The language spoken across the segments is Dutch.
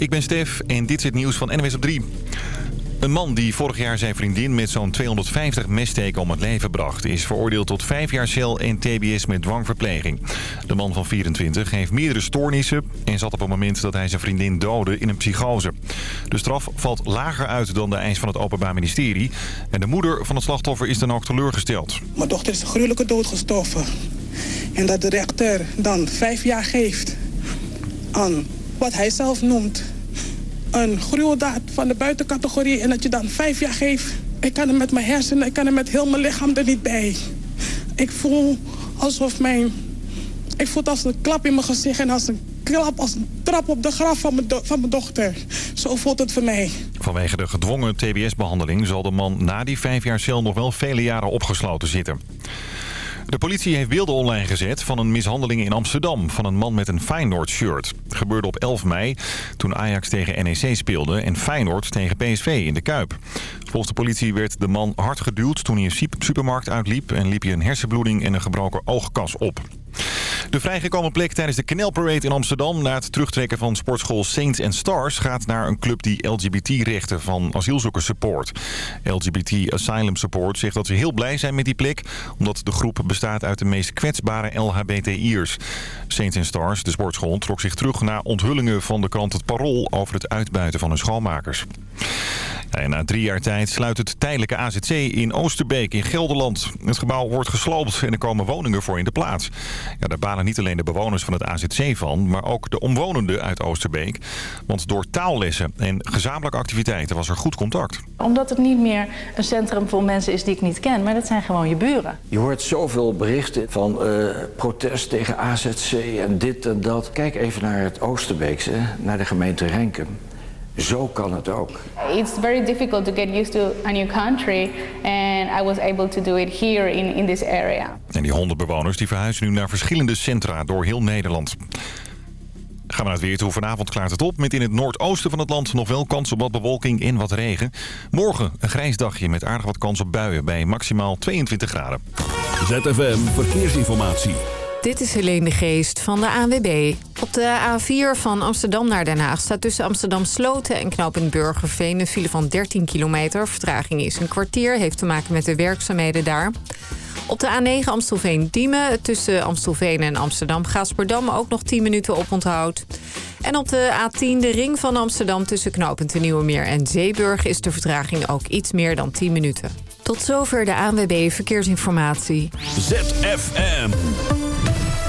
ik ben Stef en dit is het nieuws van NWS op 3. Een man die vorig jaar zijn vriendin met zo'n 250 messteken om het leven bracht... is veroordeeld tot vijf jaar cel en tbs met dwangverpleging. De man van 24 heeft meerdere stoornissen... en zat op het moment dat hij zijn vriendin doodde in een psychose. De straf valt lager uit dan de eis van het Openbaar Ministerie. En de moeder van het slachtoffer is dan ook teleurgesteld. Mijn dochter is gruwelijke dood gestorven. En dat de rechter dan vijf jaar geeft aan wat hij zelf noemt een gruweldaad van de buitencategorie... en dat je dan vijf jaar geeft. Ik kan er met mijn hersenen, ik kan er met heel mijn lichaam er niet bij. Ik voel alsof mijn... Ik voel het als een klap in mijn gezicht en als een klap, als een trap op de graf van mijn, van mijn dochter. Zo voelt het voor mij. Vanwege de gedwongen tbs-behandeling zal de man na die vijf jaar cel nog wel vele jaren opgesloten zitten. De politie heeft beelden online gezet van een mishandeling in Amsterdam... van een man met een Feyenoord-shirt. Gebeurde op 11 mei toen Ajax tegen NEC speelde... en Feyenoord tegen PSV in de Kuip. Volgens de politie werd de man hard geduwd toen hij een supermarkt uitliep... en liep hij een hersenbloeding en een gebroken oogkas op. De vrijgekomen plek tijdens de Parade in Amsterdam... na het terugtrekken van sportschool Saints and Stars... gaat naar een club die LGBT-rechten van asielzoekers support. LGBT Asylum Support zegt dat ze heel blij zijn met die plek... omdat de groep bestaat uit de meest kwetsbare LHBTI'ers. Saints and Stars, de sportschool, trok zich terug... na onthullingen van de krant Het Parool... over het uitbuiten van hun schoonmakers. Na drie jaar tijd sluit het tijdelijke AZC in Oosterbeek in Gelderland. Het gebouw wordt gesloopt en er komen woningen voor in de plaats. Ja, daar balen niet alleen de bewoners van het AZC van, maar ook de omwonenden uit Oosterbeek. Want door taallessen en gezamenlijke activiteiten was er goed contact. Omdat het niet meer een centrum voor mensen is die ik niet ken, maar dat zijn gewoon je buren. Je hoort zoveel berichten van uh, protest tegen AZC en dit en dat. Kijk even naar het Oosterbeekse, naar de gemeente Renkum. Zo kan het ook. It's very difficult to get used to a new country and I was able to do it here in, in this area. En die hondenbewoners die verhuizen nu naar verschillende centra door heel Nederland. Gaan we naar het weer toe. Vanavond klaart het op met in het noordoosten van het land nog wel kans op wat bewolking en wat regen. Morgen een grijs dagje met aardig wat kans op buien bij maximaal 22 graden. ZFM Verkeersinformatie. Dit is Helene de Geest van de ANWB. Op de A4 van Amsterdam naar Den Haag staat tussen Amsterdam Sloten en knooppunt Burgerveen een file van 13 kilometer. Vertraging is een kwartier, heeft te maken met de werkzaamheden daar. Op de A9 Amstelveen-Diemen tussen Amstelveen en Amsterdam-Gaasperdam ook nog 10 minuten op onthoud. En op de A10 de ring van Amsterdam tussen knooppunt de Nieuwe Meer en Zeeburg is de vertraging ook iets meer dan 10 minuten. Tot zover de ANWB Verkeersinformatie. ZFM.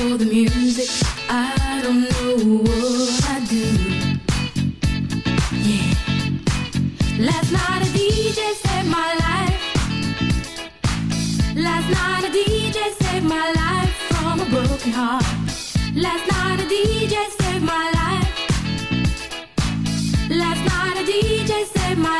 For the music, I don't know what I'd do. Yeah. Last night a DJ saved my life. Last night a DJ saved my life from a broken heart. Last night a DJ saved my life. Last night a DJ saved my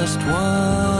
just one.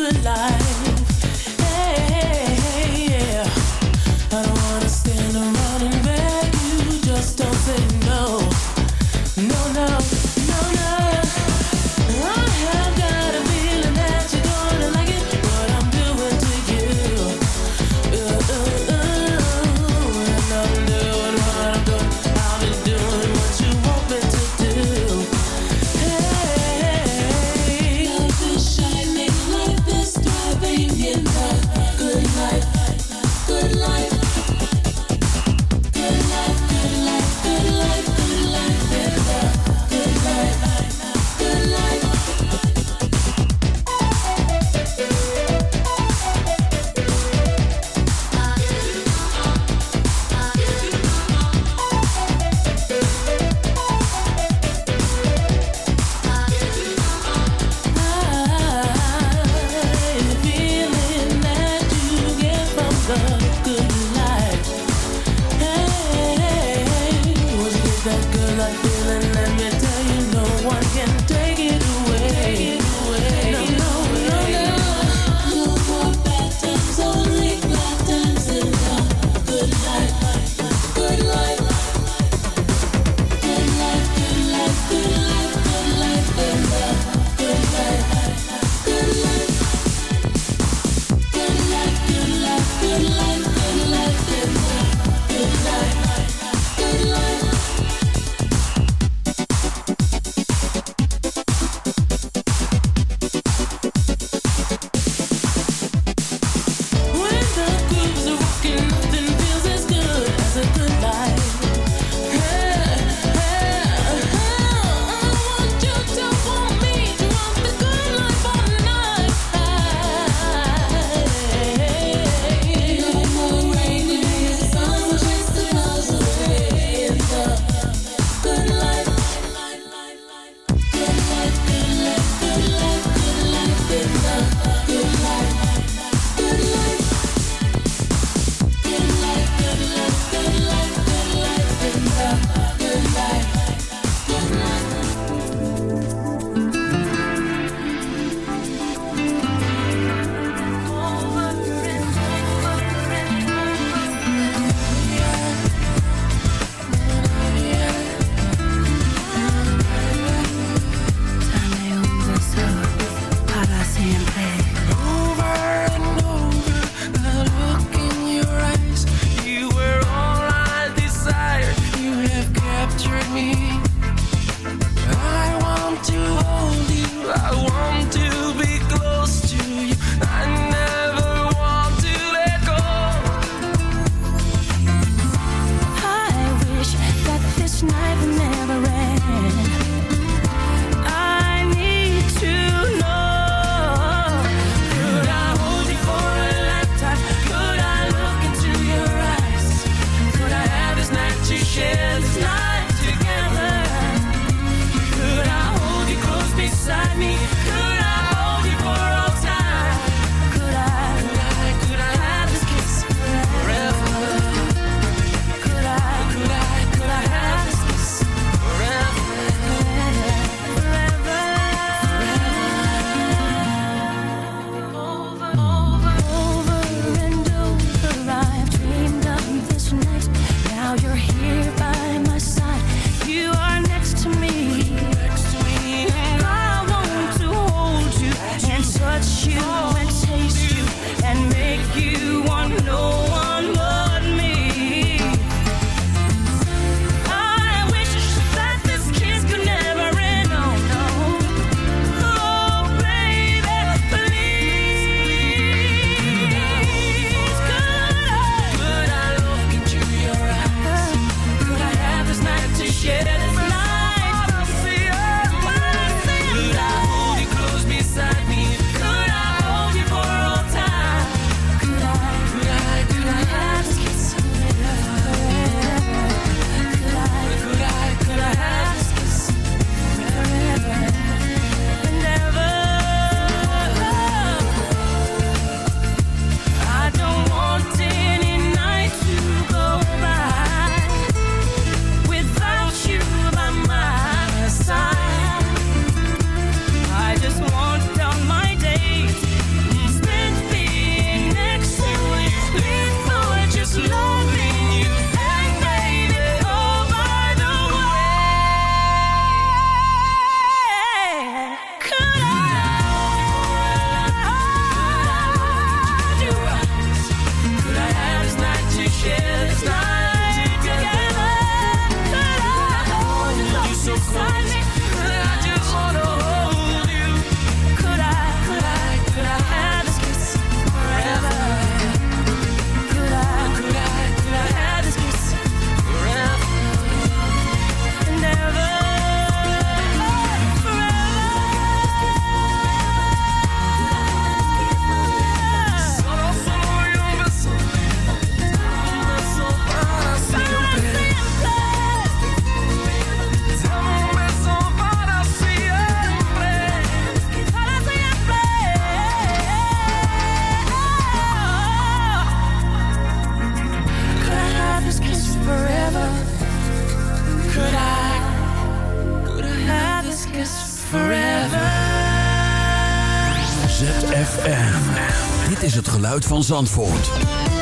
van Zandvoort.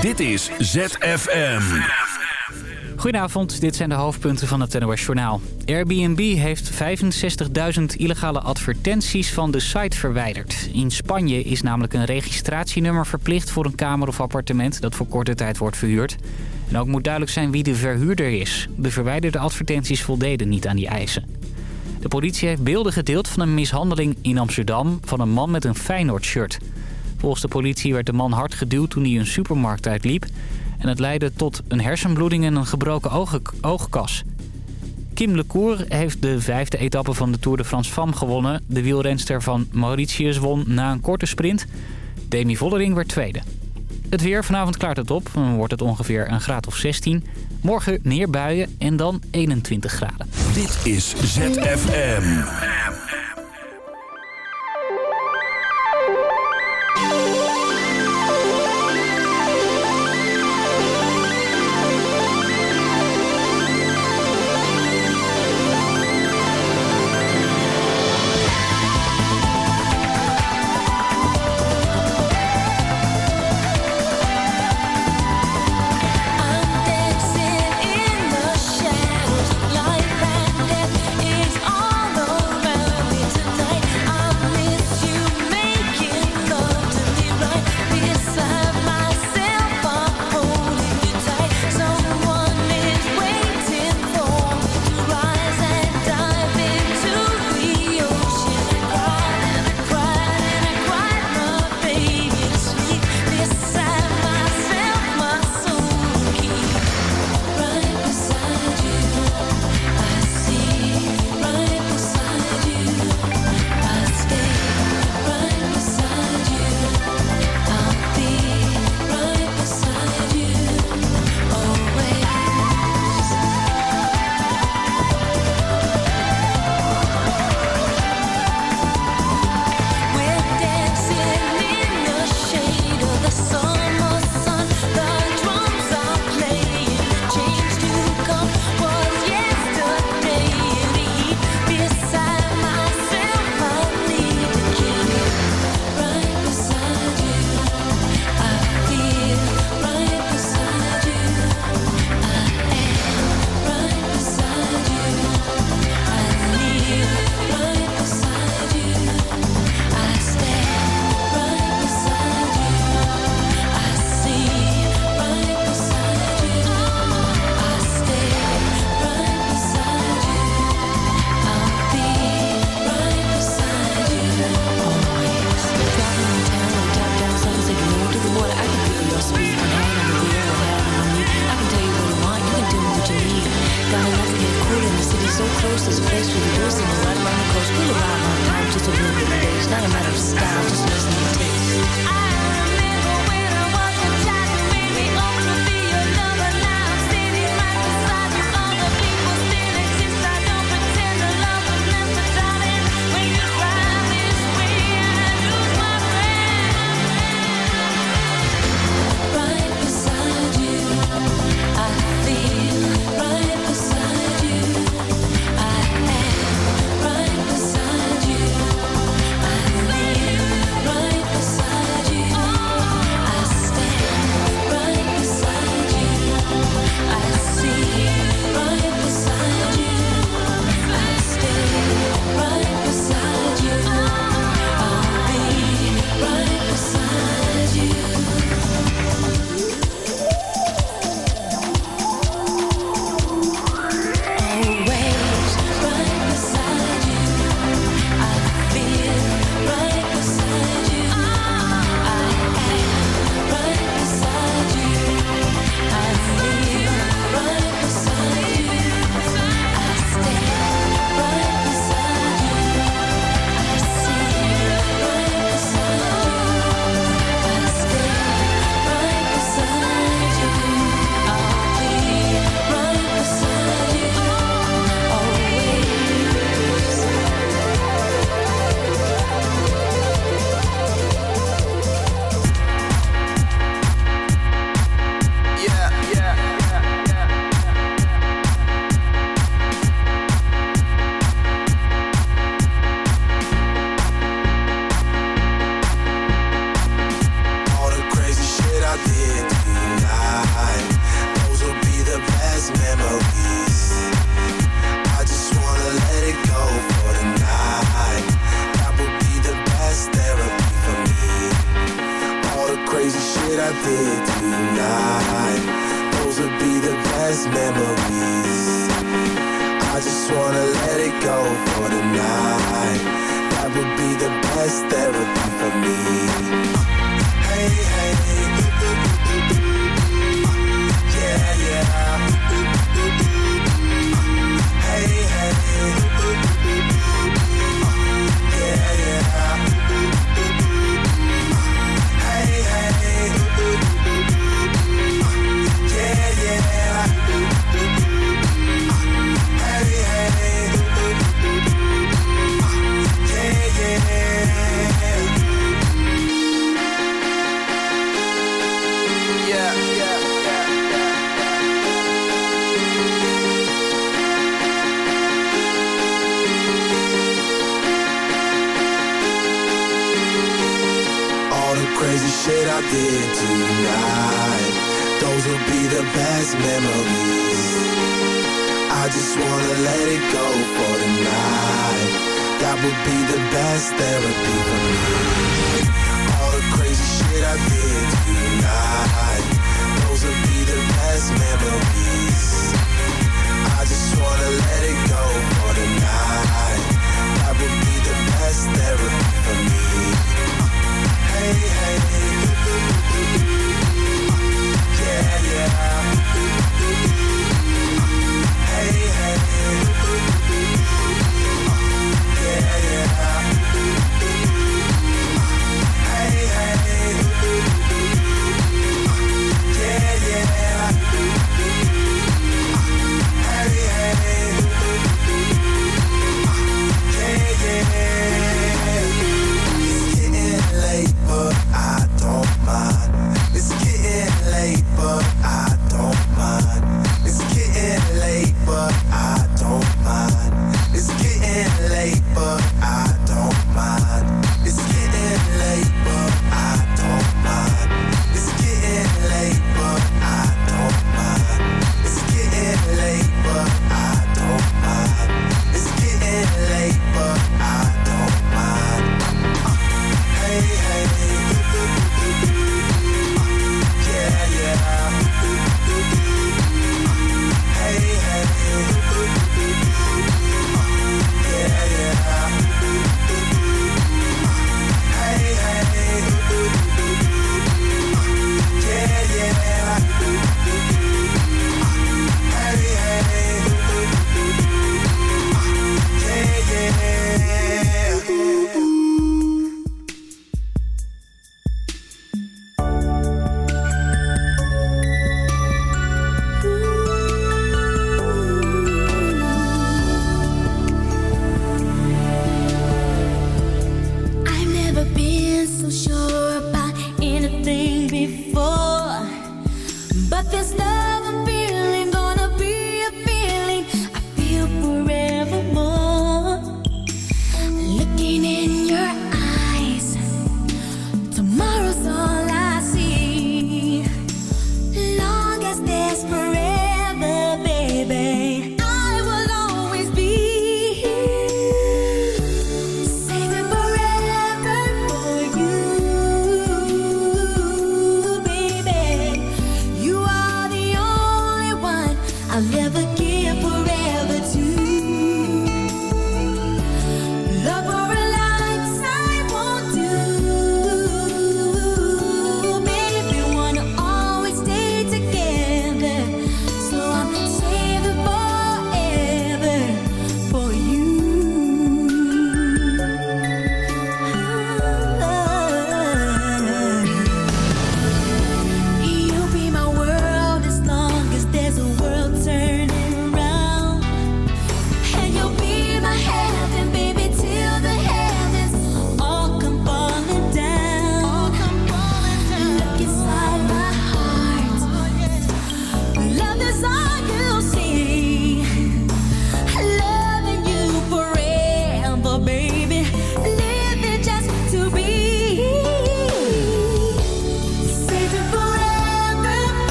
Dit is ZFM. Goedenavond, dit zijn de hoofdpunten van het NOS Journaal. Airbnb heeft 65.000 illegale advertenties van de site verwijderd. In Spanje is namelijk een registratienummer verplicht voor een kamer of appartement... dat voor korte tijd wordt verhuurd. En ook moet duidelijk zijn wie de verhuurder is. De verwijderde advertenties voldeden niet aan die eisen. De politie heeft beelden gedeeld van een mishandeling in Amsterdam... van een man met een Feyenoord-shirt. Volgens de politie werd de man hard geduwd toen hij een supermarkt uitliep... en het leidde tot een hersenbloeding en een gebroken oogkas. Kim LeCour heeft de vijfde etappe van de Tour de France Femme gewonnen. De wielrenster van Mauritius won na een korte sprint. Demi Vollering werd tweede. Het weer, vanavond klaart het op. Dan wordt het ongeveer een graad of 16. Morgen meer buien en dan 21 graden. Dit is ZFM.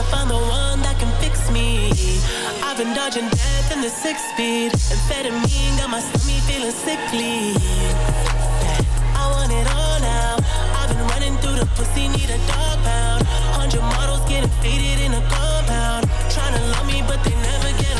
gotta find the one that can fix me. I've been dodging death in the six speed. Amphetamine got my stomach feeling sickly. Yeah, I want it all now. I've been running through the pussy, need a dog pound. Hundred models getting faded in a compound. Trying to love me, but they never get